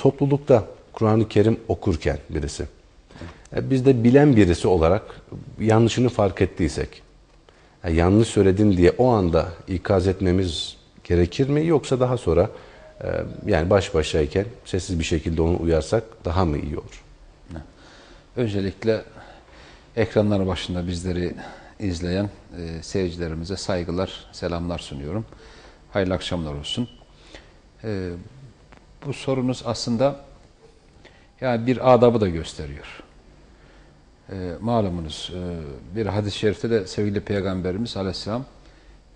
toplulukta Kur'an-ı Kerim okurken birisi, e, biz de bilen birisi olarak yanlışını fark ettiysek, e, yanlış söyledin diye o anda ikaz etmemiz gerekir mi? Yoksa daha sonra e, yani baş başayken sessiz bir şekilde onu uyarsak daha mı iyi olur? Öncelikle ekranlar başında bizleri izleyen e, seyircilerimize saygılar, selamlar sunuyorum. Hayırlı akşamlar olsun. E, bu sorunuz aslında yani bir adabı da gösteriyor. E, malumunuz e, bir hadis-i şerifte de sevgili Peygamberimiz aleyhisselam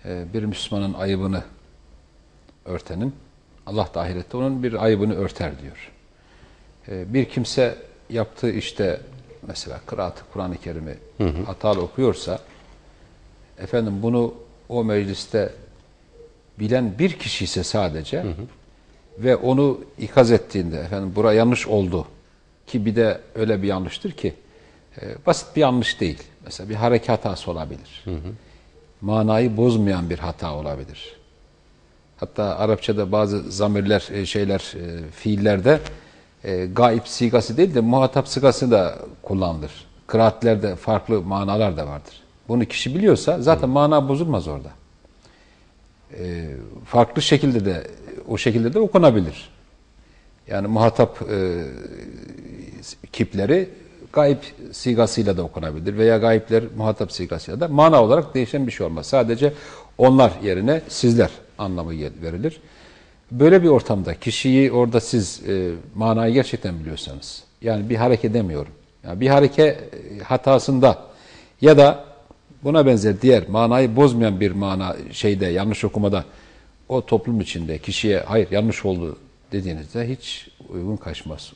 e, bir Müslümanın ayıbını örtenin Allah da ahirette onun bir ayıbını örter diyor. E, bir kimse yaptığı işte mesela kıraatı Kur'an-ı Kerim'i hatalı okuyorsa efendim bunu o mecliste bilen bir kişi ise sadece hı hı. Ve onu ikaz ettiğinde efendim bura yanlış oldu ki bir de öyle bir yanlıştır ki e, basit bir yanlış değil. Mesela bir hareket hatası olabilir. Hı hı. Manayı bozmayan bir hata olabilir. Hatta Arapçada bazı zamirler, e, şeyler, e, fiillerde e, gaip sigası değil de muhatap sigası da kullanılır. Kıraatlerde farklı manalar da vardır. Bunu kişi biliyorsa zaten Hı. mana bozulmaz orada. E, farklı şekilde de o şekilde de okunabilir. Yani muhatap e, kipleri gayip sigasıyla da okunabilir veya gayipler muhatap sigasıyla da mana olarak değişen bir şey olmaz. Sadece onlar yerine sizler anlamı verilir. Böyle bir ortamda kişiyi orada siz e, manayı gerçekten biliyorsanız, yani bir hareket edemiyorum. Yani bir hareket e, hatasında ya da buna benzer diğer manayı bozmayan bir mana şeyde yanlış okumada o toplum içinde kişiye hayır yanlış oldu dediğinizde hiç uygun kaçmaz.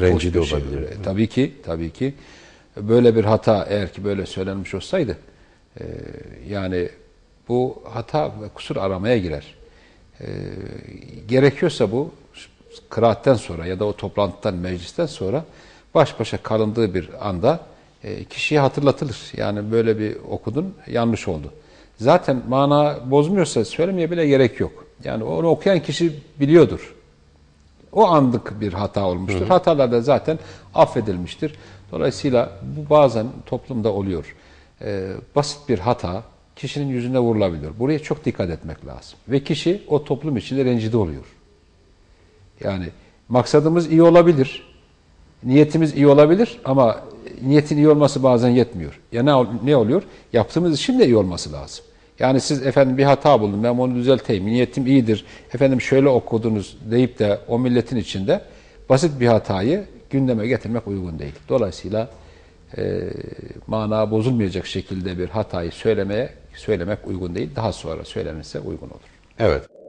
Rencide şey. olabilir. Tabii ki, tabii ki böyle bir hata eğer ki böyle söylenmiş olsaydı e, yani bu hata ve kusur aramaya girer. E, gerekiyorsa bu kıraatten sonra ya da o toplantıdan, meclisten sonra baş başa kalındığı bir anda e, kişiye hatırlatılır. Yani böyle bir okudun, yanlış oldu. Zaten mana bozmuyorsa söylemeye bile gerek yok. Yani onu okuyan kişi biliyordur. O anlık bir hata olmuştur. Hı hı. Hatalar da zaten affedilmiştir. Dolayısıyla bu bazen toplumda oluyor. Ee, basit bir hata, kişinin yüzüne vurulabilir. Buraya çok dikkat etmek lazım. Ve kişi o toplum içinde rencide oluyor. Yani maksadımız iyi olabilir, niyetimiz iyi olabilir ama niyetin iyi olması bazen yetmiyor. Ya ne, ne oluyor? Yaptığımız işin de iyi olması lazım. Yani siz efendim bir hata buldum ben onu düzelteyim, niyetim iyidir, efendim şöyle okudunuz deyip de o milletin içinde basit bir hatayı gündeme getirmek uygun değil. Dolayısıyla e, mana bozulmayacak şekilde bir hatayı söylemeye söylemek uygun değil. Daha sonra söylenirse uygun olur. Evet.